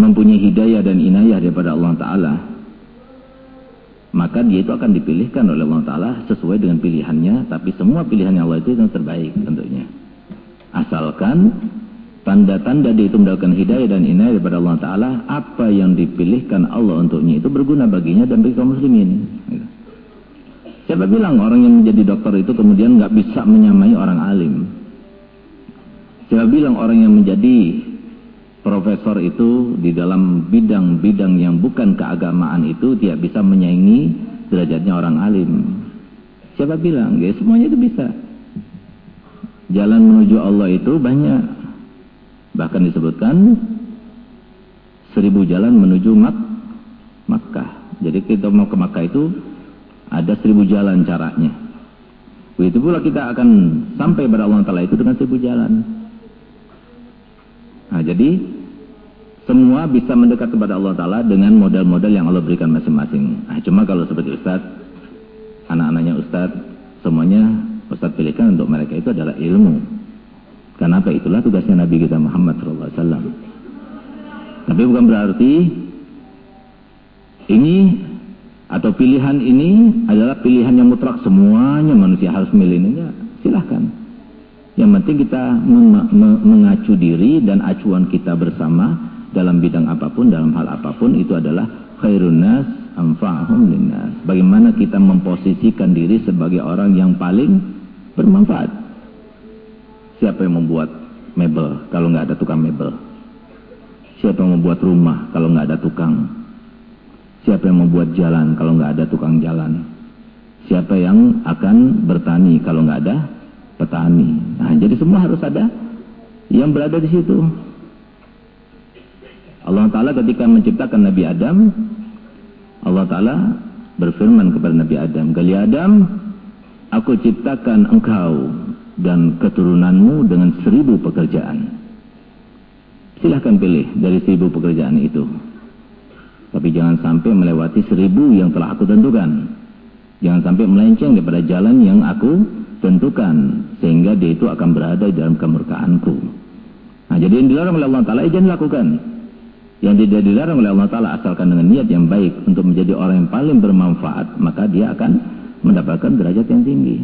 mempunyai hidayah dan inayah daripada Allah Ta'ala maka dia itu akan dipilihkan oleh Allah Ta'ala sesuai dengan pilihannya tapi semua pilihannya Allah itu yang terbaik tentunya. Asalkan tanda-tanda dia itu mendapatkan hidayah dan inayah daripada Allah Ta'ala apa yang dipilihkan Allah untuknya itu berguna baginya dan bagi kaum muslimin. Siapa bilang orang yang menjadi dokter itu kemudian nggak bisa menyamai orang alim? Siapa bilang orang yang menjadi profesor itu di dalam bidang-bidang yang bukan keagamaan itu tidak bisa menyaingi derajatnya orang alim. Siapa bilang? Ya, semuanya itu bisa. Jalan menuju Allah itu banyak. Bahkan disebutkan seribu jalan menuju Mak Makkah. Jadi kita mau ke Makkah itu ada seribu jalan caranya. Begitu pula kita akan sampai pada Allah Ta'ala itu dengan seribu jalan. Nah, jadi semua bisa mendekat kepada Allah Ta'ala dengan modal-modal yang Allah berikan masing-masing. Nah, cuma kalau seperti Ustaz, anak-anaknya Ustaz, semuanya Ustaz pilihkan untuk mereka itu adalah ilmu. Kenapa? Itulah tugasnya Nabi kita Muhammad SAW. Tapi bukan berarti ini atau pilihan ini adalah pilihan yang mutlak semuanya manusia harus milih ini. Ya, silahkan. Yang penting kita mengacu diri dan acuan kita bersama dalam bidang apa pun, dalam hal apa pun itu adalah khairun nas anfa'hum linnas. Bagaimana kita memposisikan diri sebagai orang yang paling bermanfaat. Siapa yang membuat mebel kalau nggak ada tukang mebel? Siapa yang membuat rumah kalau nggak ada tukang? Siapa yang membuat jalan kalau nggak ada tukang jalan? Siapa yang akan bertani kalau nggak ada petani. Nah, jadi semua harus ada yang berada di situ. Allah Ta'ala ketika menciptakan Nabi Adam, Allah Ta'ala berfirman kepada Nabi Adam, Gali Adam, aku ciptakan engkau dan keturunanmu dengan seribu pekerjaan. Silahkan pilih dari seribu pekerjaan itu. Tapi jangan sampai melewati seribu yang telah aku tentukan. Jangan sampai melenceng daripada jalan yang aku tentukan sehingga dia itu akan berada dalam kemurkaanku. Nah, jadi yang dilarang oleh Allah Taala jangan lakukan. Yang tidak dilarang oleh Allah Taala asalkan dengan niat yang baik untuk menjadi orang yang paling bermanfaat, maka dia akan mendapatkan derajat yang tinggi.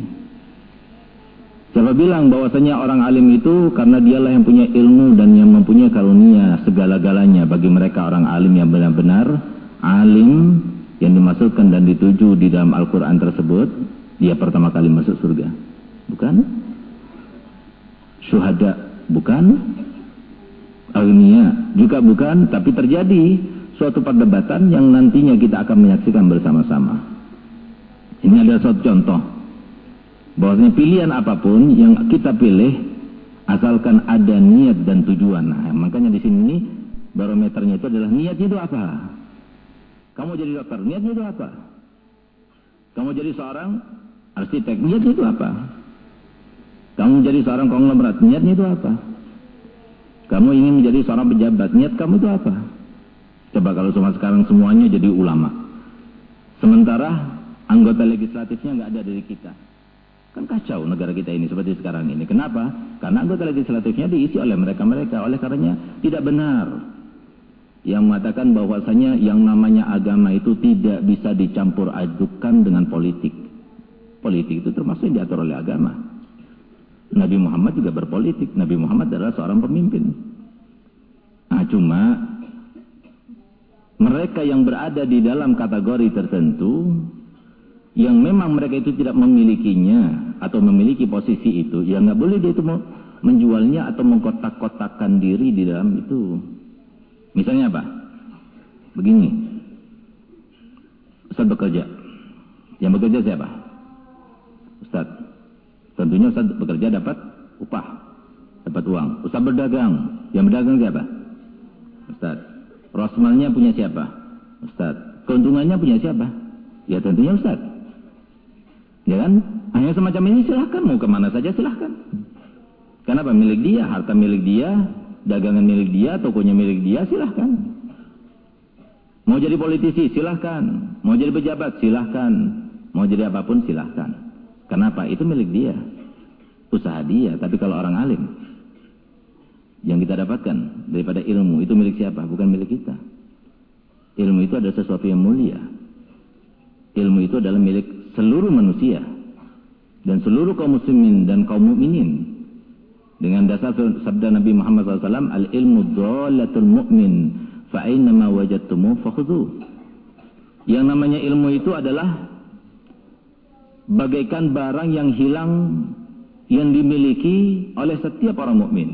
Siapa bilang bahwasanya orang alim itu karena dialah yang punya ilmu dan yang mempunyai karunia segala-galanya bagi mereka orang alim yang benar-benar alim yang dimaksudkan dan dituju di dalam Al-Quran tersebut dia pertama kali masuk surga. Bukan? Syuhada bukan agnia juga bukan tapi terjadi suatu perdebatan yang nantinya kita akan menyaksikan bersama-sama. Ini adalah suatu contoh. Bahwasanya pilihan apa pun yang kita pilih asalkan ada niat dan tujuan. Nah, makanya di sini barometernya itu adalah niat itu apa? Kamu jadi dokter niatnya itu apa? Kamu jadi seorang arsitek niatnya itu apa? Kamu menjadi seorang konglomerat, niatnya itu apa? Kamu ingin menjadi seorang pejabat, niat kamu itu apa? Coba kalau cuma sekarang semuanya jadi ulama. Sementara anggota legislatifnya nggak ada dari kita. Kan kacau negara kita ini seperti sekarang ini. Kenapa? Karena anggota legislatifnya diisi oleh mereka-mereka. Oleh karenanya tidak benar yang mengatakan bahwasanya yang namanya agama itu tidak bisa dicampur adukan dengan politik. Politik itu termasuk yang diatur oleh agama. Nabi Muhammad juga berpolitik. Nabi Muhammad adalah seorang pemimpin. Nah, cuma mereka yang berada di dalam kategori tertentu yang memang mereka itu tidak memilikinya atau memiliki posisi itu, ya nggak boleh dia itu menjualnya atau mengkotak-kotakkan diri di dalam itu. Misalnya apa? Begini. Ustaz bekerja. Yang bekerja siapa? Ustaz. Tentunya Ustaz bekerja dapat upah, dapat uang. Ustaz berdagang, yang berdagang siapa? Ustaz. Rosmalnya punya siapa? Ustaz. Keuntungannya punya siapa? Ya tentunya Ustaz. Ya kan? Hanya semacam ini silahkan, mau ke mana saja silahkan. Kenapa? Milik dia, harta milik dia, dagangan milik dia, tokonya milik dia, silahkan. Mau jadi politisi, silahkan. Mau jadi pejabat, silahkan. Mau jadi apa pun, silahkan. Kenapa? Itu milik dia. Usaha dia. Tapi kalau orang alim. yang kita dapatkan daripada ilmu itu milik siapa? Bukan milik kita. Ilmu itu adalah sesuatu yang mulia. Ilmu itu adalah milik seluruh manusia dan seluruh kaum muslimin dan kaum mukminin. Dengan dasar sabda Nabi Muhammad SAW, al-ilmu dhalatul mu'min, fa'ainama wajadtumu fakhudhu. Yang namanya ilmu itu adalah bagaikan barang yang hilang yang dimiliki oleh setiap orang mukmin.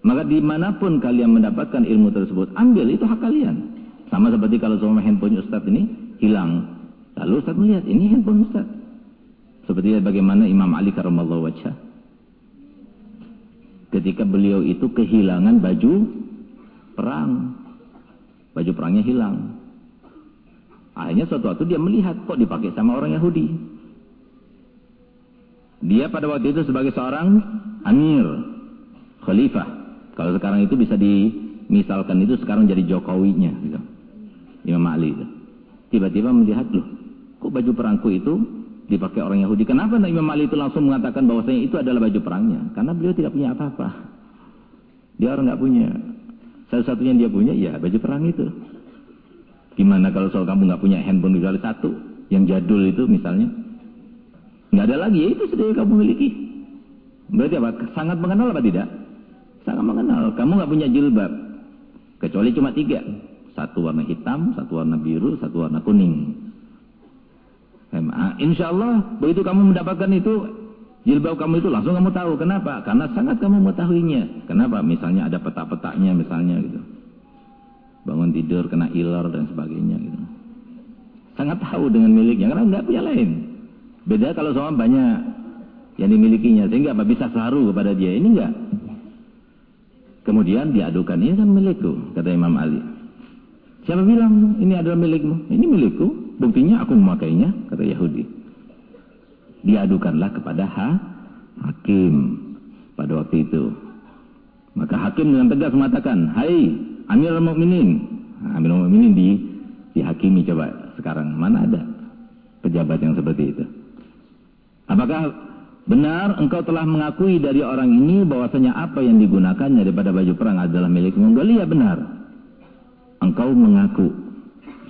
Maka di mana pun kalian mendapatkan ilmu tersebut, ambil itu hak kalian. Sama seperti kalau semua handphone Ustaz ini hilang. Lalu Ustaz melihat, ini handphone Ustaz. Seperti bagaimana Imam Ali karamallahu wajah. Ketika beliau itu kehilangan baju perang. Baju perangnya hilang. Akhirnya suatu waktu dia melihat kok dipakai sama orang Yahudi. Dia pada waktu itu sebagai seorang amir, khalifah. Kalau sekarang itu bisa dimisalkan itu sekarang jadi Jokowinya. Gitu. Imam Ali. Tiba-tiba melihat, loh, kok baju perangku itu dipakai orang Yahudi. Kenapa Imam Ali itu langsung mengatakan bahwasanya itu adalah baju perangnya? Karena beliau tidak punya apa-apa. Dia orang nggak punya. Satu-satunya dia punya, ya baju perang itu. Gimana kalau soal kamu nggak punya handphone kecuali satu, yang jadul itu misalnya? Nggak ada lagi, ya itu sudah kamu miliki. Berarti apa? Sangat mengenal apa tidak? Sangat mengenal. Kamu nggak punya jilbab, kecuali cuma tiga. Satu warna hitam, satu warna biru, satu warna kuning. Insya Allah begitu kamu mendapatkan itu jilbab kamu itu langsung kamu tahu. Kenapa? Karena sangat kamu mengetahuinya. Kenapa? Misalnya ada peta-petanya misalnya gitu. Bangun tidur kena ilar dan sebagainya gitu. Sangat tahu dengan miliknya karena nggak punya lain. Beda kalau sama banyak yang dimilikinya sehingga apa bisa saru kepada dia ini enggak. Kemudian diadukan ini kan milikku kata Imam Ali. Siapa bilang ini adalah milikmu? Ini milikku. Buktinya aku memakainya kata Yahudi. Diadukanlah kepada ha, hakim pada waktu itu. Maka hakim dengan tegas mengatakan, Hai Amirul Mukminin, nah, Amirul Mukminin di dihakimi coba sekarang mana ada pejabat yang seperti itu? Apakah benar engkau telah mengakui dari orang ini bahwasanya apa yang digunakannya daripada baju perang adalah milik Mongolia? Benar. Engkau mengaku.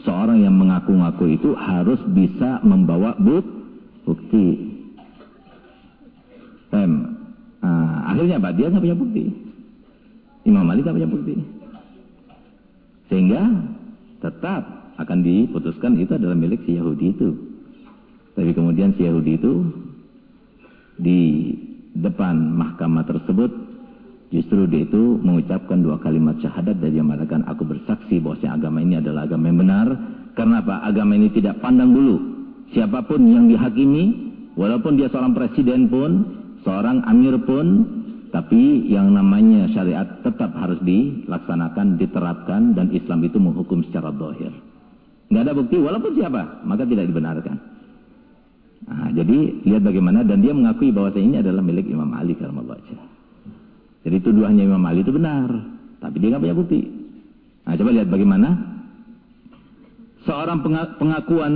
Seorang yang mengaku-ngaku itu harus bisa membawa bukti. Tem. Nah, akhirnya apa? Dia nggak punya bukti. Imam Malik nggak punya bukti. Sehingga tetap akan diputuskan itu adalah milik si Yahudi itu. Tapi kemudian si Yahudi itu di depan mahkamah tersebut justru dia itu mengucapkan dua kalimat syahadat dan dia mengatakan aku bersaksi bahwa agama ini adalah agama yang benar. Karena apa? Agama ini tidak pandang dulu siapa pun yang dihakimi walaupun dia seorang presiden pun seorang amir pun tapi yang namanya syariat tetap harus dilaksanakan diterapkan dan Islam itu menghukum secara dohir nggak ada bukti walaupun siapa maka tidak dibenarkan Nah, jadi lihat bagaimana dan dia mengakui bahwa ini adalah milik Imam Ali wajah. Jadi tuduhannya Imam Ali itu benar, tapi dia nggak punya bukti. Nah, coba lihat bagaimana seorang pengakuan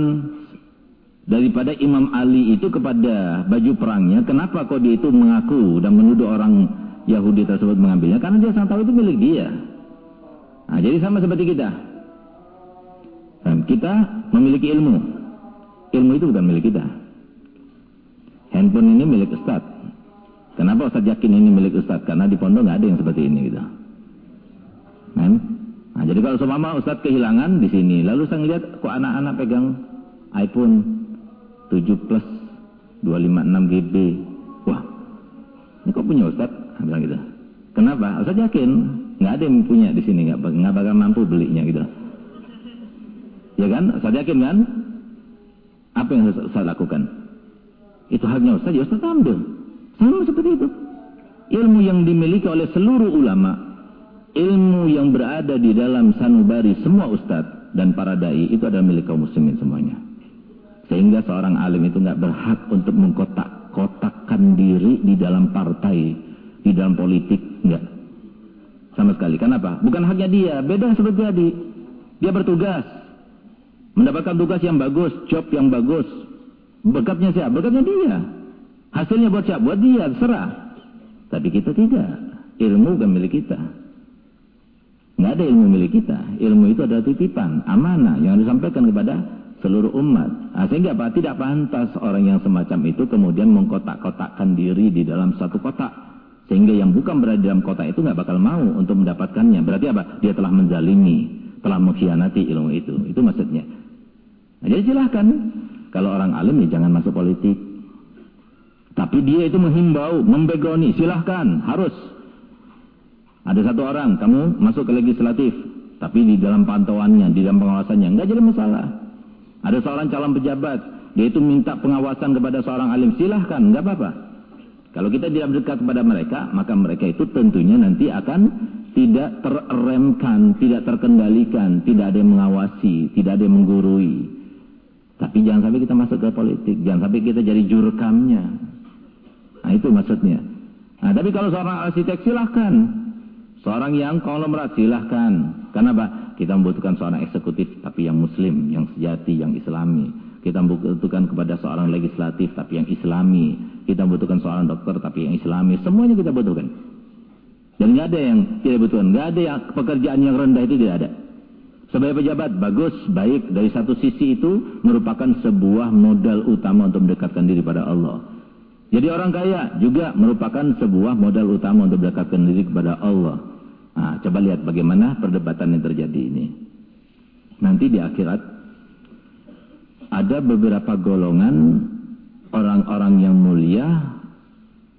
daripada Imam Ali itu kepada baju perangnya, kenapa kok dia itu mengaku dan menuduh orang Yahudi tersebut mengambilnya? Karena dia sangat tahu itu milik dia. Nah, jadi sama seperti kita. Kita memiliki ilmu. Ilmu itu bukan milik kita. Handphone ini milik Ustaz. Kenapa Ustaz yakin ini milik Ustaz? Karena di pondok nggak ada yang seperti ini gitu. Kan? Nah, jadi kalau seumpama Ustaz kehilangan di sini, lalu saya ngeliat kok anak-anak pegang iPhone 7 Plus 256 GB. Wah, ini kok punya? Saya bilang gitu. Kenapa? Ustaz yakin nggak ada yang punya di sini, nggak nggak bakal mampu belinya gitu. Ya kan? Ustaz yakin kan? Apa yang saya lakukan? Itu haknya Ustaz, ya Ustaz ambil. Sama seperti itu. Ilmu yang dimiliki oleh seluruh ulama, ilmu yang berada di dalam sanubari semua Ustaz dan para dai itu adalah milik kaum muslimin semuanya. Sehingga seorang alim itu nggak berhak untuk mengkotak-kotakkan diri di dalam partai, di dalam politik, enggak. Sama sekali. Kenapa? Bukan haknya dia, beda seperti tadi. Dia bertugas, mendapatkan tugas yang bagus, job yang bagus, Berkatnya siapa? Berkatnya dia. Hasilnya buat siapa? Buat dia, serah. Tapi kita tidak. ilmu bukan milik kita. Nggak ada ilmu milik kita. Ilmu itu adalah titipan, amanah yang disampaikan kepada seluruh umat. Nah, sehingga apa? Tidak pantas orang yang semacam itu kemudian mengkotak-kotakkan diri di dalam satu kotak. Sehingga yang bukan berada di dalam kotak itu nggak bakal mau untuk mendapatkannya. Berarti apa? Dia telah menzalimi, telah mengkhianati ilmu itu. Itu maksudnya. Nah, jadi silahkan. Kalau orang alim ya jangan masuk politik. Tapi dia itu menghimbau, membegroni, silahkan, harus. Ada satu orang, kamu masuk ke legislatif, tapi di dalam pantauannya, di dalam pengawasannya, nggak jadi masalah. Ada seorang calon pejabat, dia itu minta pengawasan kepada seorang alim, silahkan, nggak apa-apa. Kalau kita tidak berdekat kepada mereka, maka mereka itu tentunya nanti akan tidak terremkan, tidak terkendalikan, tidak ada yang mengawasi, tidak ada yang menggurui. Tapi jangan sampai kita masuk ke politik, jangan sampai kita jadi jurekamnya. Nah itu maksudnya. Nah tapi kalau seorang arsitek silahkan, Seorang yang konglomerat silahkan. Kenapa? Kita membutuhkan seorang eksekutif tapi yang muslim, yang sejati, yang islami. Kita membutuhkan kepada seorang legislatif tapi yang islami. Kita membutuhkan seorang dokter tapi yang islami. Semuanya kita butuhkan. Dan nggak ada yang tidak butuhkan. Nggak ada yang pekerjaan yang rendah itu tidak ada. Sebagai pejabat, bagus, baik. Dari satu sisi itu merupakan sebuah modal utama untuk mendekatkan diri pada Allah. Jadi orang kaya juga merupakan sebuah modal utama untuk mendekatkan diri kepada Allah. Nah, coba lihat bagaimana perdebatan yang terjadi ini. Nanti di akhirat ada beberapa golongan orang-orang yang mulia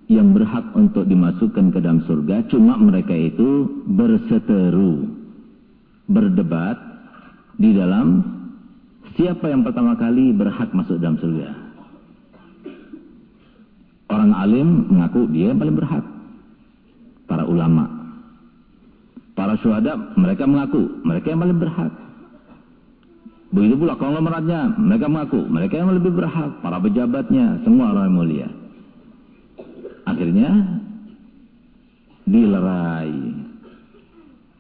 yang berhak untuk dimasukkan ke dalam surga, cuma mereka itu berseteru, berdebat di dalam siapa yang pertama kali berhak masuk dalam surga. Orang alim mengaku dia yang paling berhak. Para ulama Para syuhada mereka mengaku mereka yang paling berhak. Begitu pula konglomeratnya mereka mengaku mereka yang lebih berhak. Para pejabatnya semua orang yang mulia. Akhirnya dilerai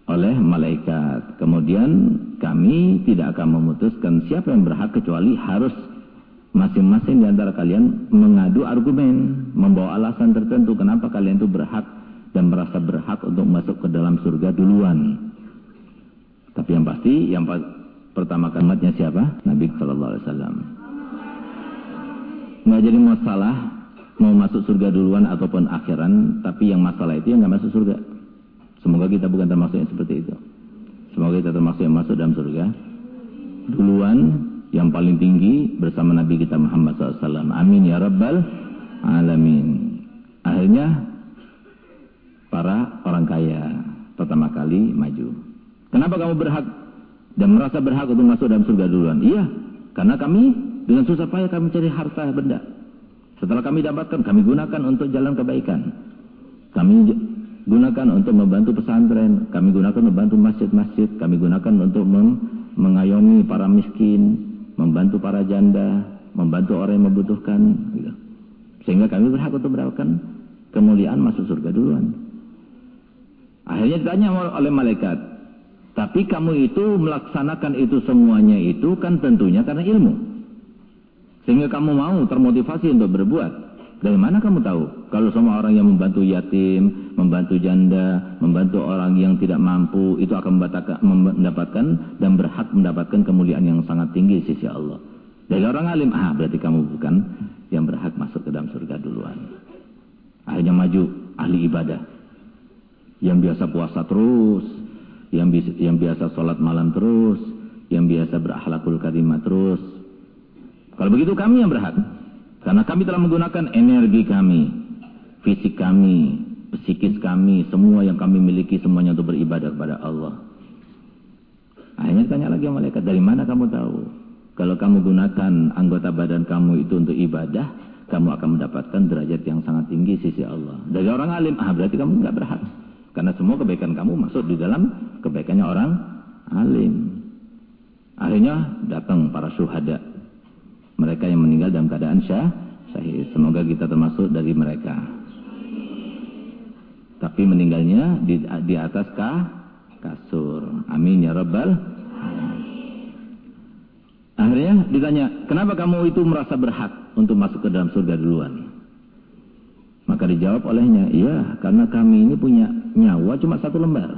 oleh malaikat. Kemudian kami tidak akan memutuskan siapa yang berhak kecuali harus masing-masing di antara kalian mengadu argumen, membawa alasan tertentu kenapa kalian itu berhak dan merasa berhak untuk masuk ke dalam surga duluan. Tapi yang pasti yang pertama kalimatnya siapa? Nabi Shallallahu Alaihi Wasallam. Nggak jadi masalah mau masuk surga duluan ataupun akhiran, tapi yang masalah itu yang nggak masuk surga. Semoga kita bukan termasuk yang seperti itu. Semoga kita termasuk yang masuk dalam surga duluan yang paling tinggi bersama Nabi kita Muhammad SAW. Amin ya Rabbal Alamin. Akhirnya para orang kaya pertama kali maju. Kenapa kamu berhak dan merasa berhak untuk masuk dalam surga duluan? Iya, karena kami dengan susah payah kami cari harta benda. Setelah kami dapatkan, kami gunakan untuk jalan kebaikan. Kami gunakan untuk membantu pesantren, kami gunakan membantu masjid-masjid, kami gunakan untuk mengayomi para miskin, membantu para janda, membantu orang yang membutuhkan. Gitu. Sehingga kami berhak untuk mendapatkan kemuliaan masuk surga duluan. Akhirnya ditanya oleh malaikat, tapi kamu itu melaksanakan itu semuanya itu kan tentunya karena ilmu. Sehingga kamu mau termotivasi untuk berbuat. Dari mana kamu tahu? Kalau semua orang yang membantu yatim, membantu janda, membantu orang yang tidak mampu, itu akan mendapatkan dan berhak mendapatkan kemuliaan yang sangat tinggi sisi Allah. Dari orang alim, ah berarti kamu bukan yang berhak masuk ke dalam surga duluan. Akhirnya maju ahli ibadah yang biasa puasa terus, yang, bi yang biasa sholat malam terus, yang biasa berakhlakul karimah terus. Kalau begitu kami yang berhak. Karena kami telah menggunakan energi kami, fisik kami, psikis kami, semua yang kami miliki semuanya untuk beribadah kepada Allah. Akhirnya tanya lagi malaikat, dari mana kamu tahu? Kalau kamu gunakan anggota badan kamu itu untuk ibadah, kamu akan mendapatkan derajat yang sangat tinggi sisi Allah. Dari orang alim, ah berarti kamu nggak berhak. Karena semua kebaikan kamu masuk di dalam kebaikannya orang alim. Akhirnya datang para syuhada. Mereka yang meninggal dalam keadaan syah, syahid. Semoga kita termasuk dari mereka. Tapi meninggalnya di, di atas kah, kasur. Amin ya Rabbal. Akhirnya ditanya, kenapa kamu itu merasa berhak untuk masuk ke dalam surga duluan? Maka dijawab olehnya, iya karena kami ini punya nyawa cuma satu lembar.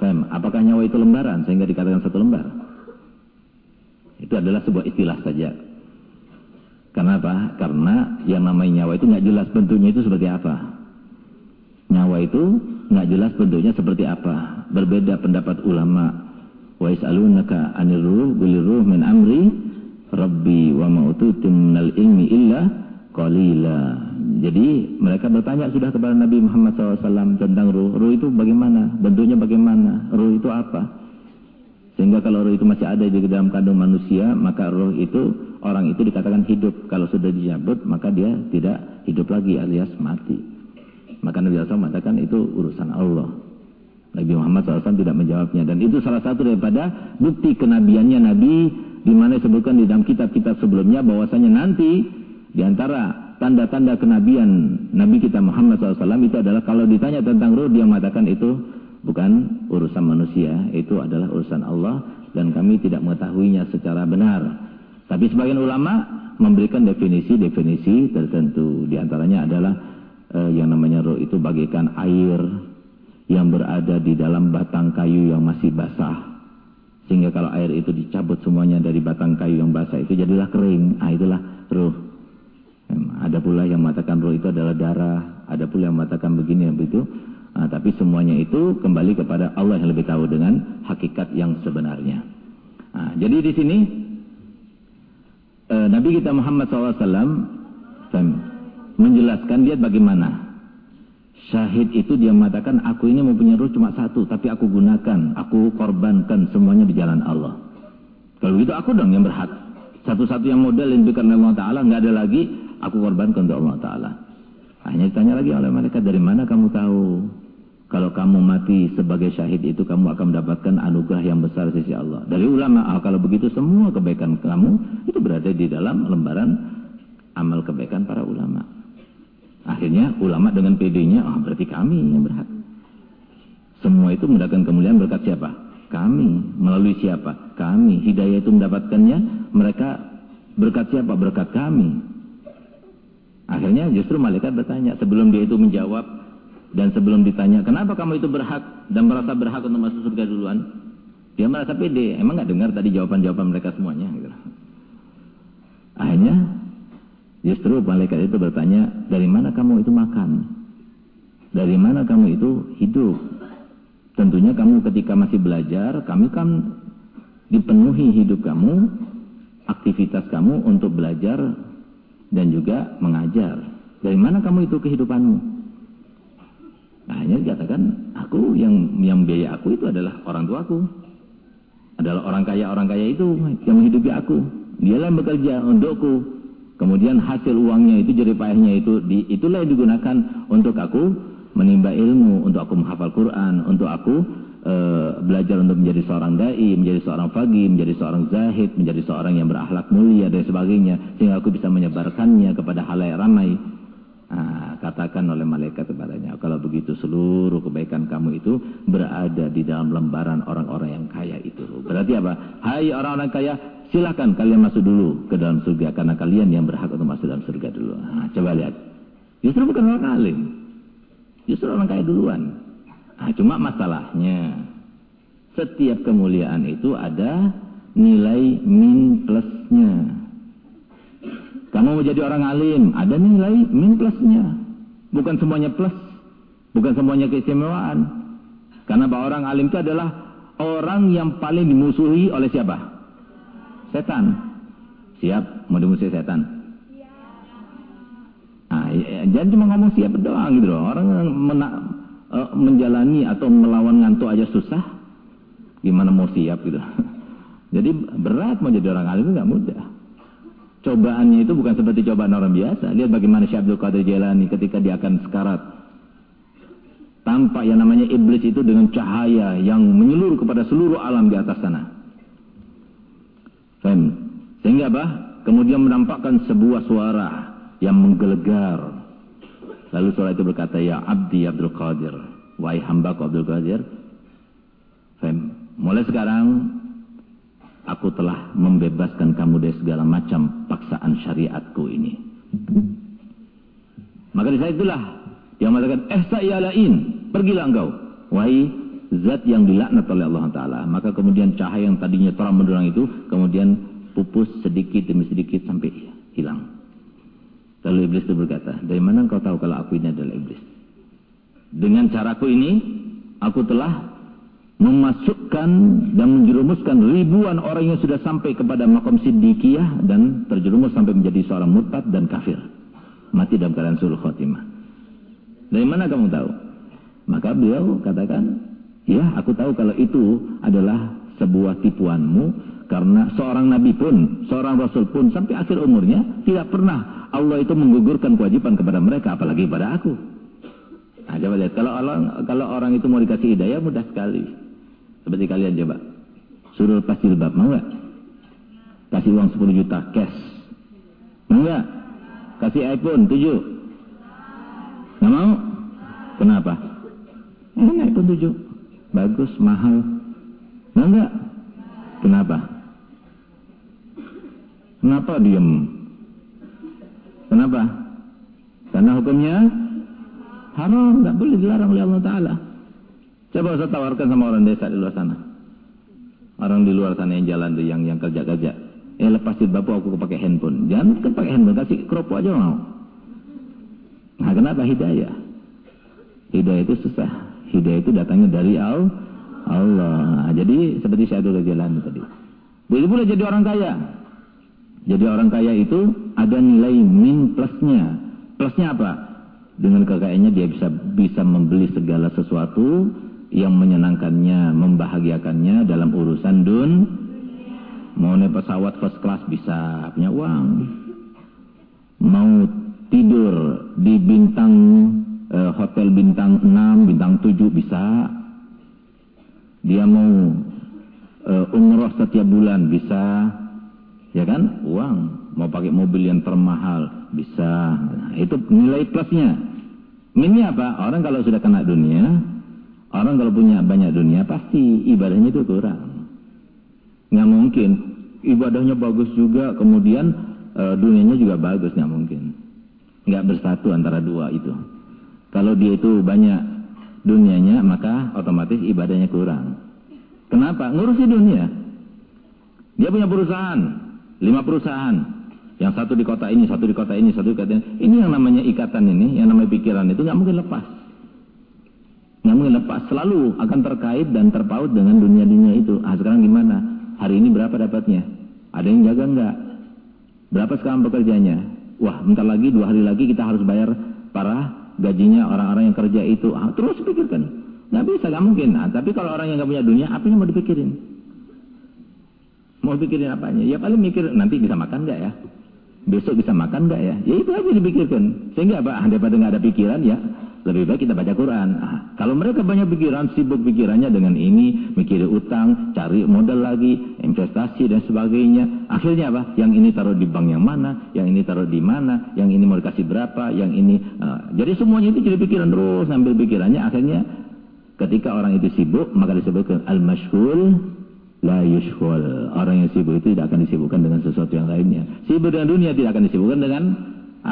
Fem, apakah nyawa itu lembaran sehingga dikatakan satu lembar? Itu adalah sebuah istilah saja. Kenapa? Karena yang namanya nyawa itu nggak jelas bentuknya itu seperti apa. Nyawa itu nggak jelas bentuknya seperti apa. Berbeda pendapat ulama. Wa is'alunaka 'anil ruh, min amri rabbi wa ma utitum minal ilmi illa qalila. Jadi mereka bertanya sudah kepada Nabi Muhammad SAW tentang ruh. Ruh itu bagaimana? Bentuknya bagaimana? Ruh itu apa? Sehingga kalau ruh itu masih ada di dalam kandung manusia, maka ruh itu, orang itu dikatakan hidup. Kalau sudah dicabut, maka dia tidak hidup lagi alias mati. Maka Nabi SAW mengatakan itu urusan Allah. Nabi Muhammad SAW tidak menjawabnya. Dan itu salah satu daripada bukti kenabiannya Nabi, di mana disebutkan di dalam kitab-kitab sebelumnya bahwasanya nanti di antara tanda-tanda kenabian Nabi kita Muhammad SAW itu adalah kalau ditanya tentang ruh dia mengatakan itu bukan urusan manusia, itu adalah urusan Allah dan kami tidak mengetahuinya secara benar. Tapi sebagian ulama memberikan definisi-definisi tertentu. Di antaranya adalah eh, yang namanya ruh itu bagaikan air yang berada di dalam batang kayu yang masih basah. Sehingga kalau air itu dicabut semuanya dari batang kayu yang basah itu jadilah kering. Ah itulah ruh. Ada pula yang mengatakan roh itu adalah darah, ada pula yang mengatakan begini dan begitu. Nah, tapi semuanya itu kembali kepada Allah yang lebih tahu dengan hakikat yang sebenarnya. Nah, jadi di sini eh, Nabi kita Muhammad SAW menjelaskan dia bagaimana Syahid itu dia mengatakan aku ini mempunyai roh cuma satu tapi aku gunakan, aku korbankan semuanya di jalan Allah. Kalau gitu aku dong yang berhak. Satu-satu yang modal yang diberikan oleh Allah Ta'ala nggak ada lagi aku korbankan untuk Allah Ta'ala. Hanya ditanya lagi oleh mereka, dari mana kamu tahu? Kalau kamu mati sebagai syahid itu kamu akan mendapatkan anugerah yang besar sisi Allah. Dari ulama, ah, kalau begitu semua kebaikan kamu itu berada di dalam lembaran amal kebaikan para ulama. Akhirnya ulama dengan PD-nya, oh, berarti kami yang berhak. Semua itu mendapatkan kemuliaan berkat siapa? Kami. Melalui siapa? Kami. Hidayah itu mendapatkannya, mereka berkat siapa? Berkat kami. Akhirnya justru malaikat bertanya sebelum dia itu menjawab dan sebelum ditanya kenapa kamu itu berhak dan merasa berhak untuk masuk surga duluan, dia merasa pede. Emang nggak dengar tadi jawaban-jawaban mereka semuanya? Gitu. Akhirnya justru malaikat itu bertanya dari mana kamu itu makan, dari mana kamu itu hidup. Tentunya kamu ketika masih belajar, kami kan dipenuhi hidup kamu, aktivitas kamu untuk belajar dan juga mengajar. Dari mana kamu itu kehidupanmu? Nah, hanya dikatakan aku yang yang biaya aku itu adalah orang tuaku. Adalah orang kaya orang kaya itu yang menghidupi aku. Dialah yang bekerja untukku. Kemudian hasil uangnya itu jadi payahnya itu di, itulah yang digunakan untuk aku menimba ilmu, untuk aku menghafal Quran, untuk aku e, belajar untuk menjadi seorang dai, menjadi seorang fagi, menjadi seorang zahid, menjadi seorang yang berakhlak mulia dan sebagainya, sehingga aku bisa menyebarkannya kepada halayak ramai. Nah, katakan oleh malaikat kepadanya, kalau begitu seluruh kebaikan kamu itu berada di dalam lembaran orang-orang yang kaya itu. Berarti apa? Hai orang-orang kaya, silakan kalian masuk dulu ke dalam surga karena kalian yang berhak untuk masuk dalam surga dulu. Nah, coba lihat. Justru bukan orang alim. Justru orang kaya duluan. Nah, cuma masalahnya setiap kemuliaan itu ada nilai min plusnya. Kamu mau jadi orang alim, ada nilai min plusnya. Bukan semuanya plus, bukan semuanya keistimewaan. Karena bahwa orang alim itu adalah orang yang paling dimusuhi oleh siapa? Setan. Siap mau dimusuhi setan? Nah, ya, jangan cuma ngomong siap doang gitu loh. Orang menak, uh, menjalani atau melawan ngantuk aja susah, gimana mau siap gitu. Jadi berat mau jadi orang alim itu nggak mudah. Cobaannya itu bukan seperti cobaan orang biasa. Lihat bagaimana Syekh Abdul Qadir Jailani ketika dia akan sekarat. Tampak yang namanya iblis itu dengan cahaya yang menyeluruh kepada seluruh alam di atas sana. Sehingga apa? Kemudian menampakkan sebuah suara yang menggelegar Lalu surah itu berkata, Ya Abdi Abdul Qadir, Wahai hamba Abdul Qadir, Fem, mulai sekarang aku telah membebaskan kamu dari segala macam paksaan syariatku ini. Maka saat itulah Yang mengatakan, eh saya lain, pergilah engkau. Wahai zat yang dilaknat oleh Allah Ta'ala. Maka kemudian cahaya yang tadinya terang benderang itu, kemudian pupus sedikit demi sedikit sampai hilang. Lalu iblis itu berkata, dari mana engkau tahu kalau aku ini adalah iblis? Dengan caraku ini, aku telah memasukkan dan menjerumuskan ribuan orang yang sudah sampai kepada makom siddiqiyah dan terjerumus sampai menjadi seorang murtad dan kafir. Mati dalam keadaan suruh khotimah. Dari mana kamu tahu? Maka beliau katakan, ya aku tahu kalau itu adalah sebuah tipuanmu karena seorang nabi pun, seorang rasul pun sampai akhir umurnya tidak pernah Allah itu menggugurkan kewajiban kepada mereka apalagi pada aku. Nah, coba lihat kalau orang kalau orang itu mau dikasih hidayah mudah sekali. Seperti kalian coba. Suruh lepas jilbab, mau nggak? Kasih uang 10 juta cash. Mau nggak? Kasih iPhone 7. Nggak mau? Kenapa? Eh, iPhone 7. Bagus, mahal. Nggak? Kenapa? Kenapa diem? Kenapa? Karena hukumnya haram, nggak boleh dilarang oleh Allah Taala. Coba saya tawarkan sama orang desa di luar sana. Orang di luar sana yang jalan tuh, yang yang kerja-kerja. Eh lepasin bapak aku pakai handphone. Jangan kan pakai handphone, kasih keropok aja mau. Nah kenapa hidayah? Hidayah itu susah. Hidayah itu datangnya dari Allah. Nah, jadi seperti saya dulu jalan tadi. Jadi boleh jadi orang kaya. Jadi orang kaya itu ada nilai min plusnya. Plusnya apa? Dengan kekayaannya dia bisa bisa membeli segala sesuatu yang menyenangkannya, membahagiakannya dalam urusan dun. Mau naik pesawat first class bisa, punya uang. Mau tidur di bintang eh, hotel bintang 6, bintang 7 bisa. Dia mau eh, umroh setiap bulan bisa. Ya kan? Uang. Mau pakai mobil yang termahal bisa. Nah, itu nilai plusnya. Minnya apa? Orang kalau sudah kena dunia, Orang kalau punya banyak dunia pasti ibadahnya itu kurang. Nggak mungkin. Ibadahnya bagus juga, kemudian e, dunianya juga bagus, nggak mungkin. Nggak bersatu antara dua itu. Kalau dia itu banyak dunianya, maka otomatis ibadahnya kurang. Kenapa? Ngurusi dunia. Dia punya perusahaan, lima perusahaan. Yang satu di kota ini, satu di kota ini, satu di kota ini. Ini yang namanya ikatan ini, yang namanya pikiran itu nggak mungkin lepas mungkin lepas selalu akan terkait dan terpaut dengan dunia-dunia itu. Ah sekarang gimana? Hari ini berapa dapatnya? Ada yang jaga enggak? Berapa sekarang pekerjanya? Wah, bentar lagi dua hari lagi kita harus bayar para gajinya orang-orang yang kerja itu. Ah, terus pikirkan. Nggak bisa, nggak mungkin. Nah, tapi kalau orang yang nggak punya dunia, apa yang mau dipikirin? Mau pikirin apanya? Ya paling mikir nanti bisa makan nggak ya? Besok bisa makan nggak ya? Ya itu aja dipikirkan. Sehingga apa? Daripada nggak ada pikiran ya lebih baik kita baca Quran. Nah, kalau mereka banyak pikiran, sibuk pikirannya dengan ini, mikir utang, cari modal lagi, investasi dan sebagainya. Akhirnya apa? Yang ini taruh di bank yang mana, yang ini taruh di mana, yang ini mau dikasih berapa, yang ini. Uh, jadi semuanya itu jadi pikiran terus, ambil pikirannya. Akhirnya ketika orang itu sibuk, maka disebutkan al-mashghul la yushghal. Orang yang sibuk itu tidak akan disibukkan dengan sesuatu yang lainnya. Sibuk dengan dunia tidak akan disibukkan dengan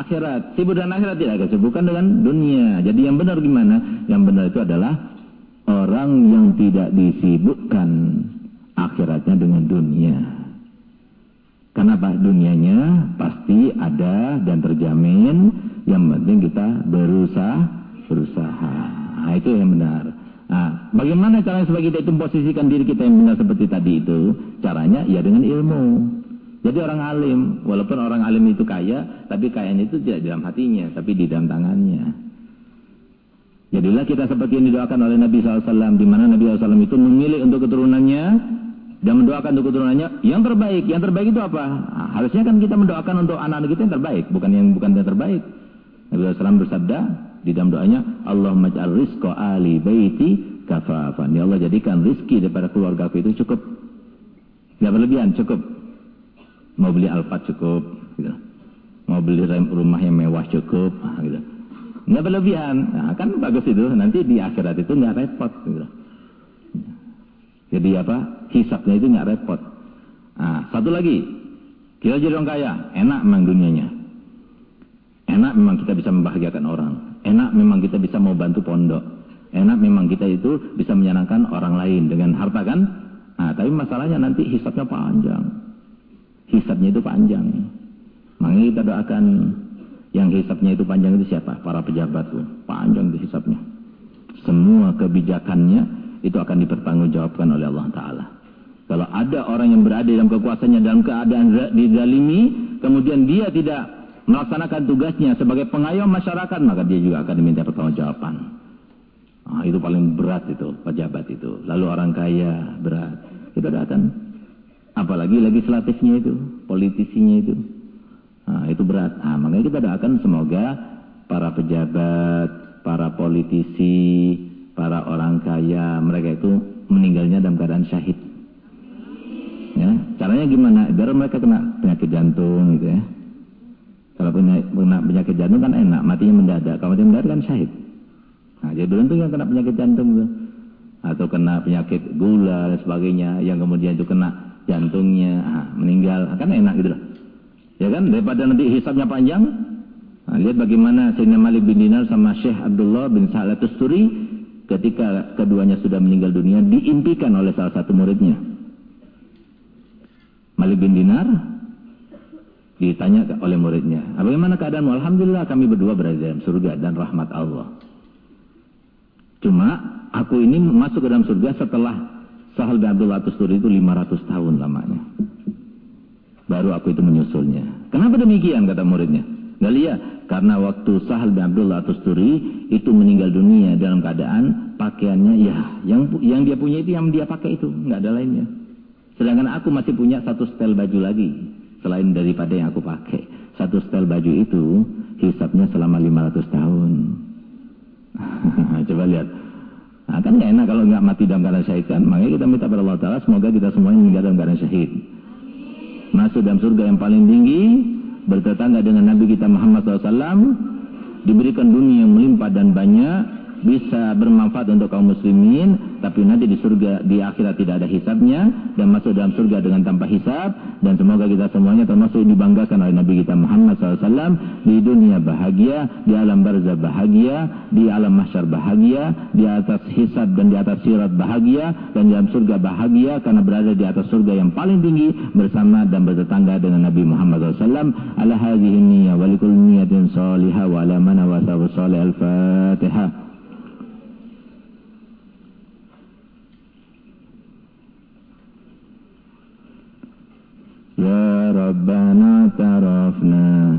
akhirat. Sibuk dengan akhirat tidak kesibukan dengan dunia. Jadi yang benar gimana? Yang benar itu adalah orang yang tidak disibukkan akhiratnya dengan dunia. Kenapa? Dunianya pasti ada dan terjamin. Yang penting kita berusaha, berusaha. Nah, itu yang benar. Nah, bagaimana cara supaya kita itu posisikan diri kita yang benar seperti tadi itu? Caranya ya dengan ilmu. Jadi orang alim, walaupun orang alim itu kaya, tapi kayaan itu tidak di dalam hatinya, tapi di dalam tangannya. Jadilah kita seperti yang didoakan oleh Nabi SAW, di mana Nabi SAW itu memilih untuk keturunannya, dan mendoakan untuk keturunannya yang terbaik. Yang terbaik itu apa? Nah, harusnya kan kita mendoakan untuk anak-anak kita yang terbaik, bukan yang bukan yang terbaik. Nabi SAW bersabda di dalam doanya, Allah maj'al rizqa ali baiti kafafan. Ya Allah jadikan rizki daripada keluarga itu cukup. Tidak berlebihan, cukup mau beli Alphard cukup gitu. mau beli rem rumah yang mewah cukup nah, gitu. nggak berlebihan nah, kan bagus itu nanti di akhirat itu nggak repot gitu. jadi apa hisapnya itu nggak repot nah, satu lagi kita jadi orang kaya enak memang dunianya enak memang kita bisa membahagiakan orang Enak memang kita bisa mau bantu pondok. Enak memang kita itu bisa menyenangkan orang lain dengan harta kan? Nah, tapi masalahnya nanti hisapnya panjang. Hisapnya itu panjang. Makanya kita doakan yang hisapnya itu panjang itu siapa? Para pejabat tuh. Panjang itu hisapnya. Semua kebijakannya itu akan dipertanggungjawabkan oleh Allah Ta'ala. Kalau ada orang yang berada dalam kekuasaannya dalam keadaan dizalimi, kemudian dia tidak melaksanakan tugasnya sebagai pengayom masyarakat, maka dia juga akan diminta pertanggungjawaban. Nah, itu paling berat itu, pejabat itu. Lalu orang kaya, berat. Kita datang. Apalagi legislatifnya itu, politisinya itu. Nah, itu berat. Nah, makanya kita doakan semoga para pejabat, para politisi, para orang kaya, mereka itu meninggalnya dalam keadaan syahid. Ya, caranya gimana? Biar mereka kena penyakit jantung gitu ya. Kalau punya kena penyakit jantung kan enak, matinya mendadak. Kalau mati mendadak kan syahid. Nah, jadi beruntung yang kena penyakit jantung itu. Atau kena penyakit gula dan sebagainya, yang kemudian itu kena jantungnya, ah, meninggal, kan enak gitu loh. Ya kan, daripada nanti hisapnya panjang. Nah, lihat bagaimana Sayyidina Malik bin Dinar sama Syekh Abdullah bin Sa'lat Tusturi ketika keduanya sudah meninggal dunia diimpikan oleh salah satu muridnya. Malik bin Dinar ditanya oleh muridnya, bagaimana keadaanmu? Alhamdulillah kami berdua berada dalam surga dan rahmat Allah. Cuma aku ini masuk ke dalam surga setelah Sahal bin Abdullah Tusturi itu 500 tahun lamanya. Baru aku itu menyusulnya. Kenapa demikian kata muridnya? Gak lihat, karena waktu Sahal bin Abdullah Tusturi itu meninggal dunia dalam keadaan pakaiannya ya yang yang dia punya itu yang dia pakai itu, nggak ada lainnya. Sedangkan aku masih punya satu setel baju lagi selain daripada yang aku pakai. Satu setel baju itu hisapnya selama 500 tahun. Coba lihat. Nah, kan gak enak kalau nggak mati dalam keadaan syahid kan. Makanya kita minta kepada Allah Ta'ala semoga kita semuanya meninggal dalam keadaan syahid. Masuk dalam surga yang paling tinggi, bertetangga dengan Nabi kita Muhammad SAW, diberikan dunia yang melimpah dan banyak, bisa bermanfaat untuk kaum muslimin tapi nanti di surga di akhirat tidak ada hisabnya dan masuk dalam surga dengan tanpa hisab. Dan semoga kita semuanya termasuk dibanggakan oleh Nabi kita Muhammad SAW di dunia bahagia di alam barzah bahagia di alam mahsyar bahagia di atas hisab dan di atas sirat bahagia dan di dalam surga bahagia karena berada di atas surga yang paling tinggi bersama dan bertetangga dengan Nabi Muhammad SAW ala hadhihi niyya wa likul niyatin salihah wa ala mana wa al-fatihah ربنا اعترفنا